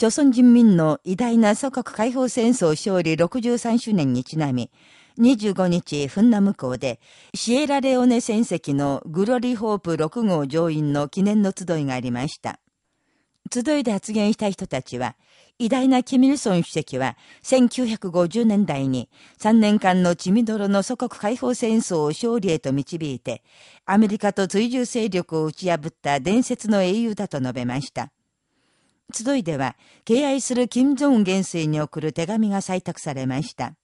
朝鮮人民の偉大な祖国解放戦争勝利63周年にちなみ、25日、フンナム港で、シエラレオネ戦績のグロリホープ6号乗員の記念の集いがありました。集いで発言した人たちは、偉大なキミルソン主席は、1950年代に3年間の血みどろの祖国解放戦争を勝利へと導いて、アメリカと追従勢力を打ち破った伝説の英雄だと述べました。集いでは、敬愛する金正恩元帥に送る手紙が採択されました。